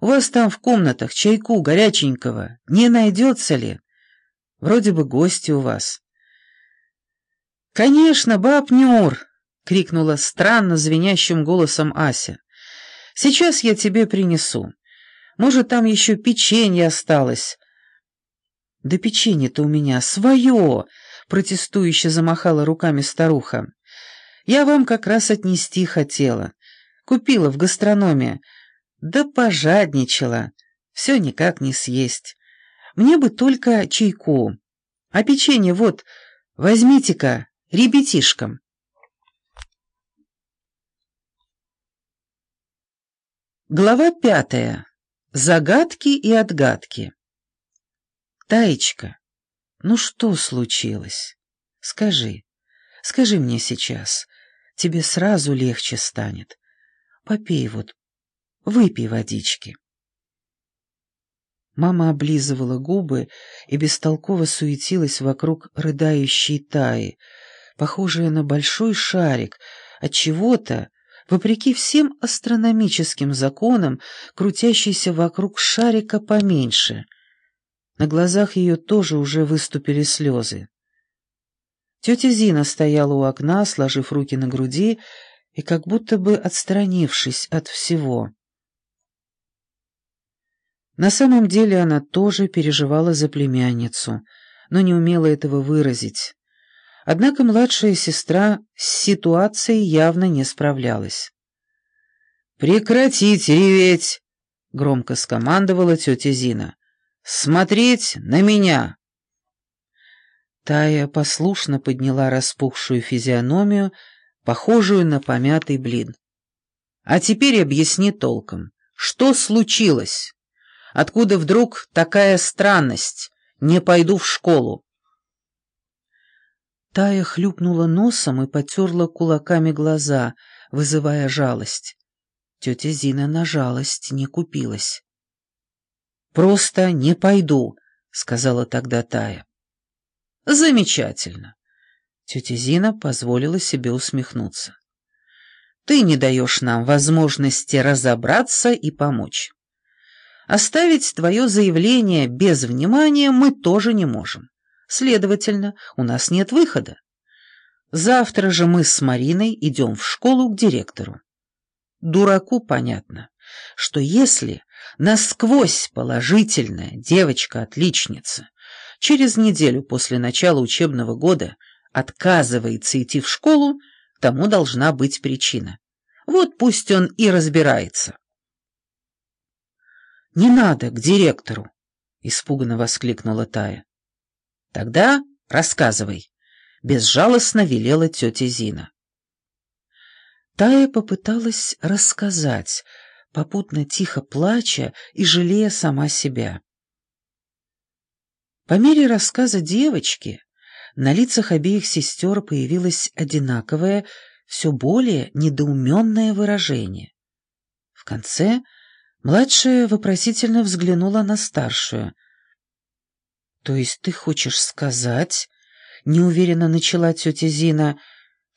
У вас там в комнатах чайку горяченького не найдется ли? Вроде бы гости у вас». «Конечно, баб Нюр!» — крикнула странно звенящим голосом Ася. «Сейчас я тебе принесу. Может, там еще печенье осталось». «Да печенье-то у меня свое!» — протестующе замахала руками старуха. «Я вам как раз отнести хотела. Купила в гастрономе. Да пожадничала. Все никак не съесть. Мне бы только чайку. А печенье вот, возьмите-ка, ребятишкам». Глава пятая. Загадки и отгадки. Таечка, ну что случилось? Скажи, скажи мне сейчас. Тебе сразу легче станет. Попей вот, выпей водички. Мама облизывала губы и бестолково суетилась вокруг рыдающей Таи, похожая на большой шарик, от чего-то, вопреки всем астрономическим законам, крутящийся вокруг шарика поменьше. На глазах ее тоже уже выступили слезы. Тетя Зина стояла у окна, сложив руки на груди и как будто бы отстранившись от всего. На самом деле она тоже переживала за племянницу, но не умела этого выразить. Однако младшая сестра с ситуацией явно не справлялась. «Прекратить реветь!» — громко скомандовала тетя Зина. «Смотреть на меня!» Тая послушно подняла распухшую физиономию, похожую на помятый блин. «А теперь объясни толком, что случилось? Откуда вдруг такая странность? Не пойду в школу!» Тая хлюпнула носом и потерла кулаками глаза, вызывая жалость. Тетя Зина на жалость не купилась. «Просто не пойду», — сказала тогда Тая. «Замечательно». Тетя Зина позволила себе усмехнуться. «Ты не даешь нам возможности разобраться и помочь. Оставить твое заявление без внимания мы тоже не можем. Следовательно, у нас нет выхода. Завтра же мы с Мариной идем в школу к директору. Дураку понятно, что если насквозь положительная девочка-отличница через неделю после начала учебного года отказывается идти в школу, тому должна быть причина. Вот пусть он и разбирается. «Не надо к директору!» — испуганно воскликнула Тая. «Тогда рассказывай», — безжалостно велела тетя Зина. Тая попыталась рассказать, попутно тихо плача и жалея сама себя. По мере рассказа девочки на лицах обеих сестер появилось одинаковое, все более недоуменное выражение. В конце младшая вопросительно взглянула на старшую. «То есть ты хочешь сказать...» — неуверенно начала тетя Зина —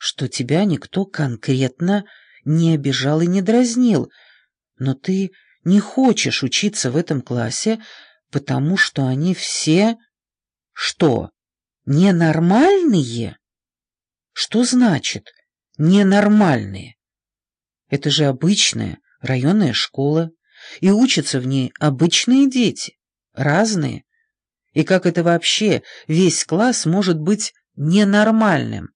что тебя никто конкретно не обижал и не дразнил, но ты не хочешь учиться в этом классе, потому что они все... Что, ненормальные? Что значит ненормальные? Это же обычная районная школа, и учатся в ней обычные дети, разные. И как это вообще весь класс может быть ненормальным?